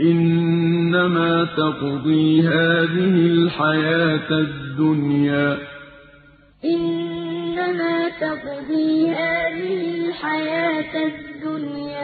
إِنَّمَا تَقْضِي هَٰذِهِ الْحَيَاةَ الدُّنْيَا. إِنَّمَا تَقْضِي هَٰذِهِ الْحَيَاةَ الدُّنْيَا.